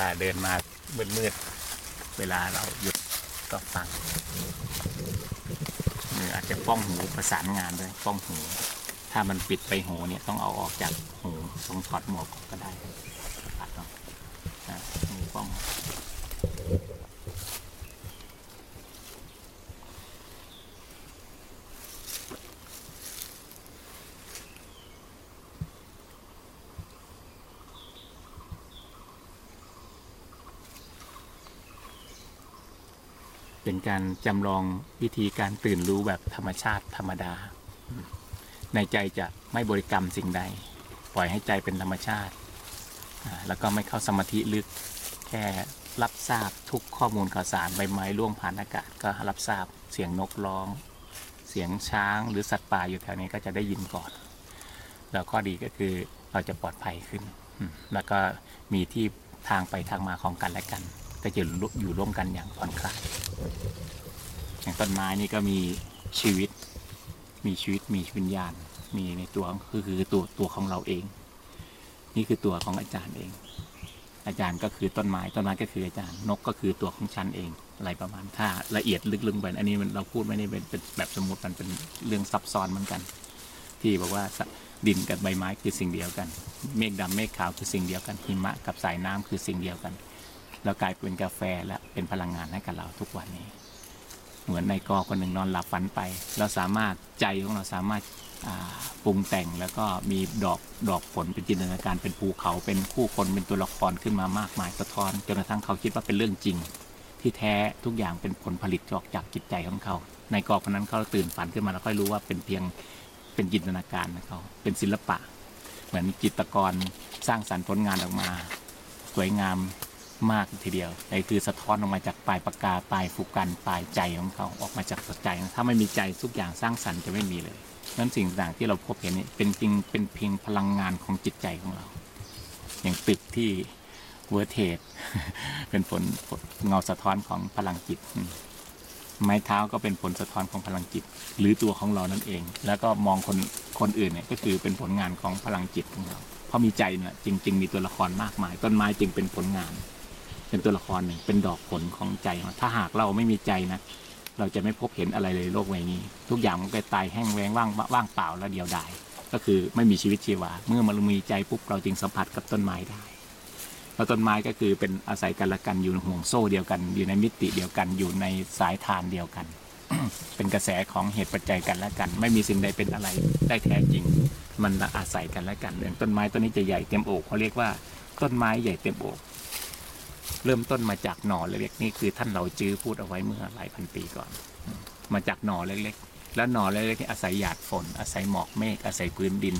้าเดินมามืดๆ เวลาเราหยุดก็ฟังหรืออาจจะป้องหูประสานงานด้วยป้องหู ถ้ามันปิดไปหูเนี่ยต้องเอาออกจากหูต้องถอดหมวกก็ได้ตัดเนาะอะมีป้อง เป็นการจำลองวิธีการตื่นรู้แบบธรรมชาติธรรมดา ในใจจะไม่บริกรรมสิ่งใด ปล่อยให้ใจเป็นธรรมชาติ แล้วก็ไม่เข้าสมาธิลึก แค่รับทราบทุกข้อมูลข่าวสารใบไม้ร่วงผ่านอากาศก็รับทราบเสียงนกร้อง เสียงช้างหรือสัตว์ป่าอยู่แถวนี้ก็จะได้ยินก่อน แล้วข้อดีก็คือเราจะปลอดภัยขึ้น แล้วก็มีที่ทางไปทางมาของกันและกัน ก็จะอยู่ร่วมกันอย่างผ่อนคลายอย่างต้นไม้นี่ก็มีชีวิต มีชีวิตมีวิญญาณ มีในตัวคือคือตัวตัวของเราเอง นี่คือตัวของอาจารย์เอง อาจารย์ก็คือต้นไม้ต้นไม้ก็คืออาจารย์นกก็คือตัวของฉันเองอะไรประมาณถ้าละเอียดลึกลงไปอันนี้มันเราพูดไม่ได้เป็นแบบสมมติมันเป็นเรื่องซับซ้อนเหมือนกัน ที่บอกว่าดินกับใบไม้คือสิ่งเดียวกัน เมฆดำเมฆขาวคือสิ่งเดียวกันหิมะกับสายน้ำคือสิ่งเดียวกัน แล้วกลายเป็นกาแฟและเป็นพลังงานให้กับเราทุกวันนี้ เหมือนในกอคนหนึ่งนอนหลับฝันไป เราสามารถใจของเราสามารถปรุงแต่งแล้วก็มีดอกดอกผลเป็นจินตนาการเป็นภูเขาเป็นผู้คนเป็นตัวละครขึ้นมามากมายสะท้อนจนกระทั่งเขาคิดว่าเป็นเรื่องจริง ที่แท้ทุกอย่างเป็นผลผลิตออกจากจิตใจของเขา นักกอล์ฟคนนั้นเขาตื่นฝันขึ้นมาแล้วค่อยรู้ว่าเป็นเพียงเป็นจินตนาการของเขาเป็นศิลปะ เหมือนจิตรกรสร้างสรรค์ผลงานออกมา สวยงาม มากทีเดียวนี่คือสะท้อนออกมาจากปลายปากกาปลายพู่กันปลายใจของเขาออกมาจากใจ ถ้าไม่มีใจทุกอย่างสร้างสรรค์จะไม่มีเลยนั้นสิ่งต่างที่เราพบเห็นนี่เป็นจริงเป็นเพียงพลังงานของจิตใจของเรา อย่างตึกที่ World Tradeเป็นผลเงาสะท้อนของพลังจิต ไม้เท้าก็เป็นผลสะท้อนของพลังจิต หรือตัวของเรานั่นเอง แล้วก็มองคนคนอื่นเนี่ยก็คือเป็นผลงานของพลังจิตของเราเพราะมีใจเนี่ยจริงๆมีตัวละครมากมาย ต้นไม้จึงเป็นผลงาน เป็นตัวละครหนึ่งเป็นดอกผลของใจของถ้าหากเราไม่มีใจนะ เราจะไม่พบเห็นอะไรเลยโลกใบนี้ ทุกอย่างมันก็ตายแห้งแว้งว่างว่างเปล่าและเดียวดายก็คือไม่มีชีวิตชีวา เมื่อมันมีใจปุ๊บเราจึงสัมผัสกับต้นไม้ได้แล้วต้นไม้ก็คือเป็นอาศัยกันและกันอยู่ในห่วงโซ่เดียวกัน อยู่ในมิติเดียวกันอยู่ในสายทานเดียวกัน เป็นกระแสของเหตุปัจจัยกันและกัน ไม่มีสิ่งใดเป็นอะไรได้แท้จริง มันอาศัยกันและกันอย่างต้นไม้ต้นนี้จะใหญ่เต็มอกเขาเรียกว่าต้นไม้ใหญ่เต็มอก เริ่มต้นมาจากหน่อเล็กๆนี่คือท่านเราจื้อพูดเอาไว้เมื่อหลายพันปีก่อน มาจากหน่อเล็กๆ แล้วหน่อเล็กๆนี่อาศัยหยาดฝน อาศัยหมอกเมฆอาศัยพื้นดิน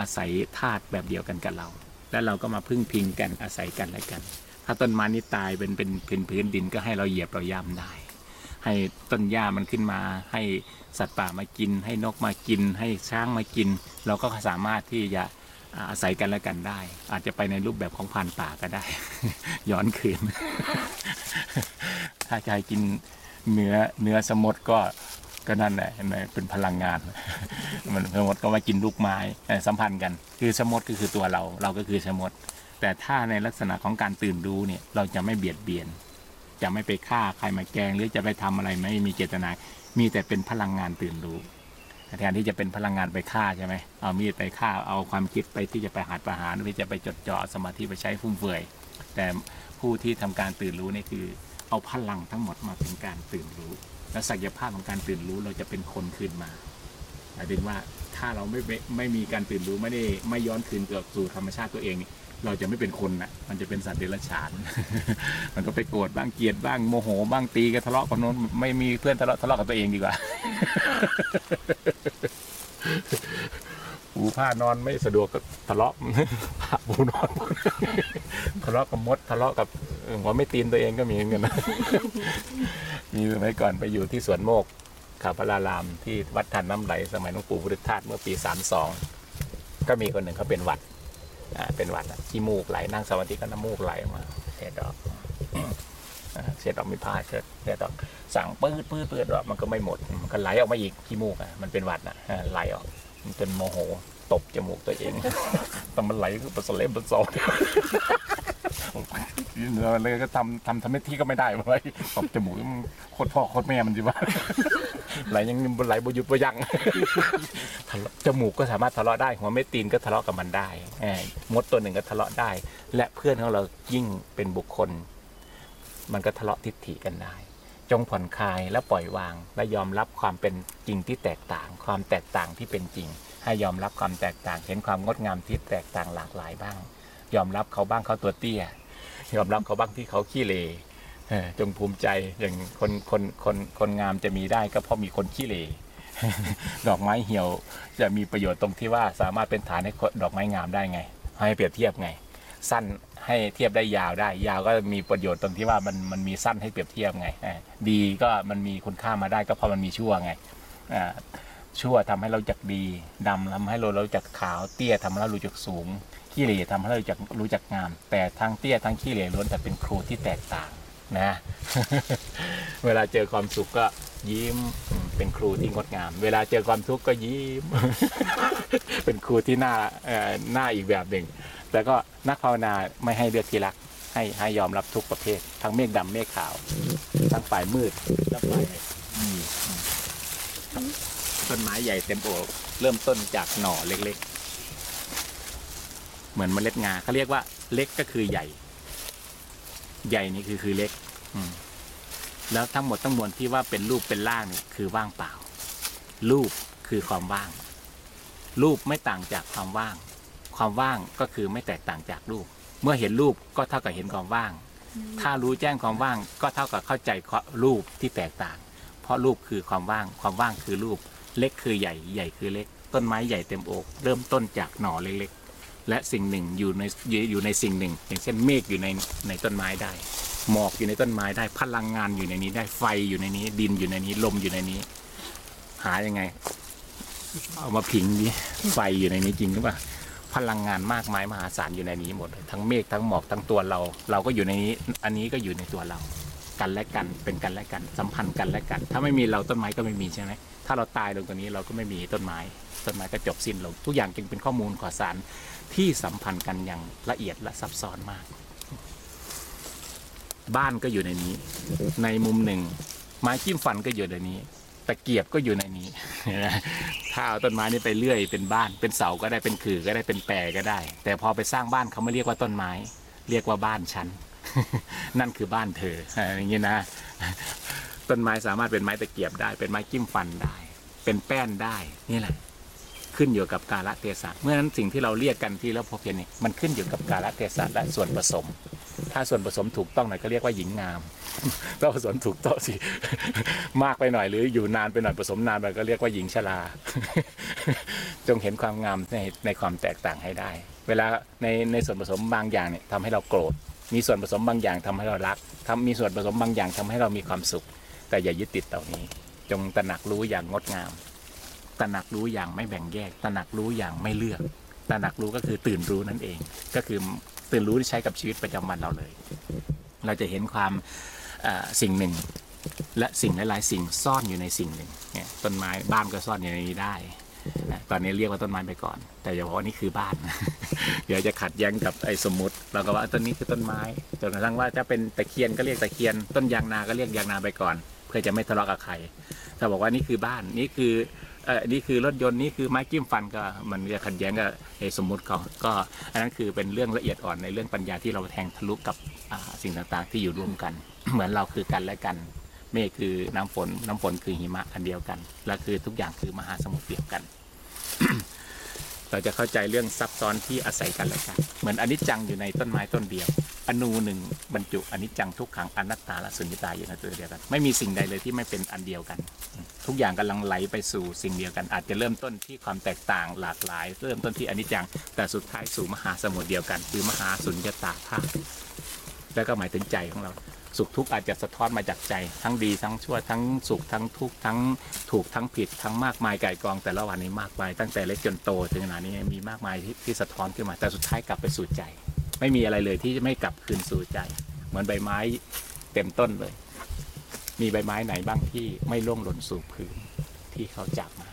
อาศัยธาตุแบบเดียวกันกับเรา แล้วเราก็มาพึ่งพิงกันอาศัยกันและกัน ถ้าต้นไม้นี่ตายเป็นเป็นเป็นพื้นดินก็ให้เราเหยียบเราย่ำได้ ให้ต้นหญ้ามันขึ้นมา ให้สัตว์ป่ามากิน ให้นกมากิน ให้ช้างมากิน เราก็สามารถที่จะ อาศัยกันและกันได้ อาจจะไปในรูปแบบของผ่านป่าก็ได้ ย้อนคืน ถ้าจะให้กินเนื้อเนื้อสมดก็ก็นั่นแหละเห็นไหมเป็นพลังงาน มันสมดก็มากินลูกไม้สัมพันธ์กัน คือสมดก็คือตัวเรา เราก็คือสมดแต่ถ้าในลักษณะของการตื่นรู้เนี่ยเราจะไม่เบียดเบียน จะไม่ไปฆ่าใครมาแกงหรือจะไปทำอะไรไม่มีเจตนา มีแต่เป็นพลังงานตื่นรู้ แทนที่จะเป็นพลังงานไปฆ่าใช่ไหมเอามีดไปฆ่าเอาความคิดไปที่จะไปหัดประหารหรือจะไปจดจ่อสมาธิไปใช้ฟุ่มเฟือย แต่ผู้ที่ทำการตื่นรู้นี่คือเอาพลังทั้งหมดมาเป็นการตื่นรู้ และศักยภาพของการตื่นรู้เราจะเป็นคนคืนมาหมายถึงว่าถ้าเราไม่ไม่ไม่มีการตื่นรู้ไม่ได้ไม่ย้อนคืนกลับสู่ธรรมชาติตัวเองนี่ เราจะไม่เป็นคนนะมันจะเป็นสัตว์เดรัจฉาน มันก็ไปโกรธบ้างเกลียดบ้างโมโห บ้างตีกันทะเลาะกันโน้นไม่มีเพื่อนทะเลาะทะเลาะกับตัวเองดีกว่าปูผ้านอนไม่สะดวกก็ทะเลาะผ้าปูนอนทะเลาะกับมดทะเลาะกับเออหัวไม่ตีนตัวเองก็มีเหมือนกันมีสมัยก่อนไปอยู่ที่สวนโมกขาพระรารามที่วัดทันน้ำไหล สมัยหลวงปู่พุทธทาสเมื่อปีสามสองก็มีคนหนึ่งเขาเป็นหวัด เป็นหวัดขี้มูกไหลนั่งสมาธิก็น้ำมูกไหลออกมาเสียดอกอ่าเสียดอกมีผ้าเช็ดเสียดอกสั่งปื้ดปื้ดปื้ดออกมันก็ไม่หมดมันก็ไหลออกมาอีกขี้มูกอะมันเป็นหวัดอะไหลออกมันจนโมโหตบจมูกตัวเองแต่มันไหลคือปสเลมปสองเลยก็ทำทำทำให้ที่ก็ไม่ได้ไว้ตบจมูกมันโคตรพ่อโคตรแม่มันจิว่า ไหลยังไหลบหยุดบยังจมูกก็สามารถทะเลาะได้ หัวไม่ตีนก็ทะเลาะกับมันได้แหมมดตัวหนึ่งก็ทะเลาะได้ และเพื่อนของเรายิ่งเป็นบุคคล มันก็ทะเลาะทิฏฐิกันได้ จงผ่อนคลายและปล่อยวาง และยอมรับความเป็นจริงที่แตกต่าง ความแตกต่างที่เป็นจริง ให้ยอมรับความแตกต่าง เห็นความงดงามที่แตกต่างหลากหลายบ้าง ยอมรับเขาบ้างเขาตัวเตี้ยยอมรับเขาบ้างที่เขาขี้เลเออ จงภูมิใจอย่างคนคนคนคนงามจะมีได้ก็เพราะมีคนขี้เลดอกไม้เหี่ยวจะมีประโยชน์ตรงที่ว่าสามารถเป็นฐานให้ดอกไม้งามได้ไง ให้เปรียบเทียบไง สั้นให้เทียบได้ยาวได้ ยาวก็มีประโยชน์ตรงที่ว่ามันมันมีสั้นให้เปรียบเทียบไงดีก็มันมีคุณค่ามาได้ก็เพราะมันมีชั่วไงชั่วทำให้เราจักดีดำทำให้เราเราจักขาวเตี้ยทำให้เรารู้จักสูงขี้เหร่ทำให้เรารู้จักรู้จักงาม แต่ทั้งเตี้ยทั้งขี้เหร่ล้วนแต่เป็นครูที่แตกต่าง นะ เวลาเจอความสุขก็ยิ้มเป็นครูที่งดงาม เวลาเจอความทุกข์ก็ยิ้ม เป็นครูที่น่าเอ่อหน้าอีกแบบหนึ่งแต่ก็นักภาวนาไม่ให้เลือกที่รัก ให้ให้ยอมรับทุกประเภท ทั้งเมฆดำเมฆขาว ทั้งฝ่ายมืดและฝ่ายต้นไม้ใหญ่เต็มโอบเริ่มต้นจากหน่อเล็กๆ เหมือนเมล็ดงาเขาเรียกว่า เล็กก็คือใหญ่ ใหญ่นี่คือคือเล็ก แล้วทั้งหมดทั้งมวลที่ว่าเป็นรูปเป็นร่างนี่คือว่างเปล่า รูปคือความว่าง รูปไม่ต่างจากความว่าง ความว่างก็คือไม่แตกต่างจากรูป เมื่อเห็นรูปก็เท่ากับเห็นความว่าง ถ้ารู้แจ้งความว่างก็เท่ากับเข้าใจรูปที่แตกต่าง เพราะรูปคือความว่าง ความว่างคือรูป เล็กคือใหญ่ ใหญ่คือเล็ก ต้นไม้ใหญ่เต็มอก เริ่มต้นจากหน่อเล็กๆ และสิ่งหนึ่งอยู่ในอยู่ในสิ่งหนึ่ง อย่างเช่นเมฆอยู่ในในต้นไม้ได้ หมอกอยู่ในต้นไม้ได้พลังงานอยู่ในนี้ได้ไฟอยู่ในนี้ ดินอยู่ในนี้ลมอยู่ในนี้ หายังไง เอามาผิงดิไฟอยู่ในนี้จริงหรือเปล่าพลังงานมากมายมหาศาลอยู่ในนี้หมด ทั้งเมฆทั้งหมอกทั้งตัวเรา เราก็อยู่ในนี้ อันนี้ก็อยู่ในตัวเรา กันและกันเป็นกันและกันสัมพันธ์กันและกัน ถ้าไม่มีเราต้นไม้ก็ไม่มีใช่ไหมถ้าเราตายลงตรงนี้เราก็ไม่มีต้นไม้ต้นไม้ก็จบสิ้นลง ทุกอย่างจึงเป็นข้อมูลข่าวสารที่สัมพันธ์กันอย่างละเอียดและซับซ้อนมาก บ้านก็อยู่ในนี้ ในมุมหนึ่ง ไม้จิ้มฟันก็อยู่ในนี้ตะเกียบก็อยู่ในนี้ ถ้าเอาต้นไม้นี้ไปเลื่อยเป็นบ้าน เป็นเสาก็ได้เป็นขื่อก็ได้เป็นแปรก็ได้ แต่พอไปสร้างบ้านเขาไม่เรียกว่าต้นไม้ เรียกว่าบ้านฉัน นั่นคือบ้านเธออย่างนี้นะ ต้นไม้สามารถเป็นไม้ตะเกียบได้ เป็นไม้จิ้มฟันได้ เป็นแป้นได้ นี่แหละ ขึ้นอยู่กับกาลเทศะเมื่อนั้นสิ่งที่เราเรียกกันที่เราพบเห็นนี่มันขึ้นอยู่กับกาลเทศะและส่วนผสม ถ้าส่วนผสมถูกต้องหน่อยก็เรียกว่าหญิงงาม ถ้าผสมถูกต้องสิ มากไปหน่อยหรืออยู่นานไปหน่อยผสมนานไปก็เรียกว่าหญิงชรา จงเห็นความงามในในความแตกต่างให้ได้ เวลาในในส่วนผสมบางอย่างเนี่ยทำให้เราโกรธ มีส่วนผสมบางอย่างทำให้เรารักทำมีส่วนผสมบางอย่างทำให้เรามีความสุข แต่อย่ายึดติดเหล่านี้ จงตระหนักรู้อย่างงดงาม ตระหนักรู้อย่างไม่แบ่งแยก ตระหนักรู้อย่างไม่เลือก ตระหนักรู้ก็คือตื่นรู้นั่นเอง ก็คือ ตื่นรู้ที่ใช้กับชีวิตประจำวันเราเลย เราจะเห็นความสิ่งหนึ่ง และสิ่งหลาย ๆ สิ่งซ่อนอยู่ในสิ่งหนึ่งเนี่ยต้นไม้บ้านก็ซ่อนอยู่ในนี้ได้ตอนนี้เรียกว่าต้นไม้ไปก่อน แต่อย่าบอกว่านี่คือบ้าน เดี๋ยวจะขัดแย้งกับไอ้สมมติเราก็ว่าต้นนี้คือต้นไม้จนกระทั่งว่าจะเป็นตะเคียนก็เรียกตะเคียน ต้นยางนาก็เรียกยางนาไปก่อน เพื่อจะไม่ทะเลาะกับใครถ้าบอกว่านี่คือบ้านนี่คือ ออนี่คือรถยนต์นี่คือไม้จิ้มฟันก็มันจะขัดแย้งกับสมมุติเขาก็อันนั้นคือเป็นเรื่องละเอียดอ่อนในเรื่องปัญญาที่เราแทงทะลุกับสิ่งต่างๆ ที่อยู่รวมกัน เหมือนเราคือกันและกัน เมฆคือน้ำฝน น้ำฝนคือหิมะอันเดียวกัน และคือทุกอย่างคือมหาสมุทรเดียวกัน เราจะเข้าใจเรื่องซับซ้อนที่อาศัยกันและกัน เหมือนอนิจจังอยู่ในต้นไม้ต้นเดียว อนูหนึ่งบรรจุอนิจจังทุกขังอนัตตาและสุญญตาอยู่ในตัวเดียวกัน ไม่มีสิ่งใดเลยที่ไม่เป็นอันเดียวกัน ทุกอย่างกำลังไหลไปสู่สิ่งเดียวกัน อาจจะเริ่มต้นที่ความแตกต่างหลากหลาย เริ่มต้นที่อนิจจัง แต่สุดท้ายสู่มหาสมุทรเดียวกัน คือมหาสุญญตาธาตุแล้วก็หมายถึงใจของเราสุขทุกข์อาจจะสะท้อนมาจากใจ ทั้งดีทั้งชั่วทั้งสุขทั้งทุกข์ทั้งถูกทั้งผิดทั้งมากมายไก่กอง แต่ละวันนี้มากมายตั้งแต่เล็กจนโตถึงขนาดนี้มีมากมายที่สะท้อนขึ้นมาแต่สุดท้ายกลับไปสู่ใจ ไม่มีอะไรเลยที่จะไม่กลับคืนสู่ใจ เหมือนใบไม้เต็มต้นเลย มีใบไม้ไหนบ้างที่ไม่ร่วงหล่นสู่พื้นที่เขาจากมา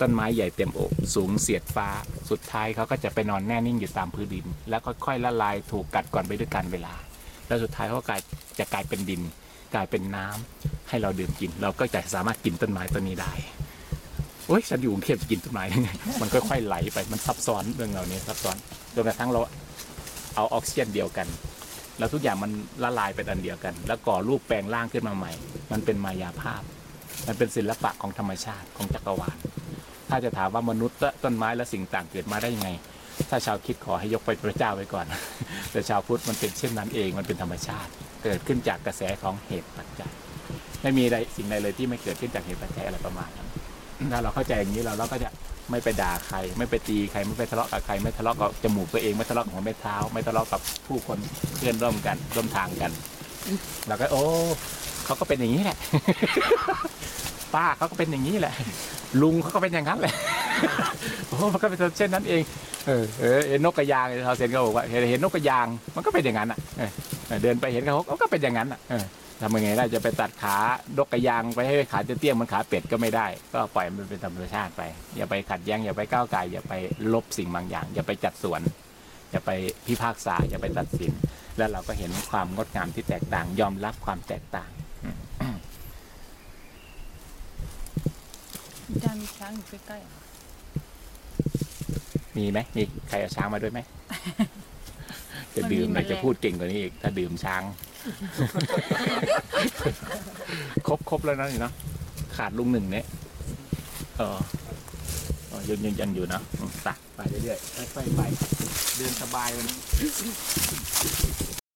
ต้นไม้ใหญ่เต็มอกสูงเสียดฟ้า สุดท้ายเขาก็จะไปนอนแน่นิ่งอยู่ตามพื้นดิน แล้วค่อยๆละลายถูกกัดก่อนไปด้วยการเวลา แล้วสุดท้ายเขาก็กลายจะกลายเป็นดิน กลายเป็นน้ำให้เราดื่มกิน เราก็จะสามารถกินต้นไม้ต้นนี้ได้โอ้ยฉันอยู่กรุงเทพจะกินต้นไม้ได้ไงมันค่อยๆไหลไปมันซับซ้อนเรื่องเหล่านี้ซับซ้อนจนกระทั่งเรา เอาออกซิเจนเดียวกัน แล้วทุกอย่างมันละลายเป็นอันเดียวกัน แล้วก่อรูปแปลงร่างขึ้นมาใหม่ มันเป็นมายาภาพ มันเป็นศิลปะของธรรมชาติของจักรวาล ถ้าจะถามว่ามนุษย์และต้นไม้และสิ่งต่างเกิดมาได้ยังไง ถ้าชาวคิดขอให้ยกไปพระเจ้าไว้ก่อน แต่ชาวพุทธมันเป็นเช่นนั้นเอง มันเป็นธรรมชาติ เกิดขึ้นจากกระแสของเหตุปัจจัย ไม่มีใดสิ่งใดเลยที่ไม่เกิดขึ้นจากเหตุปัจจัยอะไรประมาณนั้น ถ้าเราเข้าใจอย่างนี้เราเราก็จะ ไม่ไปด่าใคร ไม่ไปตีใคร ไม่ไปทะเลาะกับใคร ไม่ทะเลาะกับจมูกตัวเองไม่ทะเลาะกับหัวแม่เท้า ไม่ทะเลาะกับผู้คนเพื่อนร่วมกันร่วมทางกันเราก็โอ้เขาก็เป็นอย่างนี้แหละ ป้าเขาก็เป็นอย่างนี้แหละ ลุงเขาก็เป็นอย่างนั้นแหละโอ้มันก็เป็นเช่นนั้นเอง เออเออเห็นนกกระยางชาวเซนก็บอกว่าเห็นเห็นนกกระยางมันก็เป็นอย่างนั้นอะเออเออเดินไปเห็นเขาเขาก็เป็นอย่างนั้นอะเออ ทำยังไงได้จะไปตัดขานกกระยางไปให้ขาเตี้ยๆเหมันขาเป็ดก็ไม่ได้ ก็ปล่อยมันเป็นธรรมชาติไป อย่าไปขัดแย้งอย่าไปก้าวไก่อย่าไปลบสิ่งบางอย่าง อย่าไปจัดสวน อย่าไปพิพากษาอย่าไปตัดสิน แล้วเราก็เห็นความงดงามที่แตกต่าง ยอมรับความแตกต่างอาจารย์มีช้างอยู่ใกล้ๆเหรอมีไหมมีใครเอาช้างมาด้วยไหมจะดื่มหน่อยจะพูดเก่งกว่านี้อีกถ้าดื่มช้าง ครบครบแล้วนะนี่นะขาดลุงหนึ่งเนี่ยเออเออยังยังยังอยู่นะอืมไปไปเรื่อยๆค่อยๆไป เดินสบายวันนี้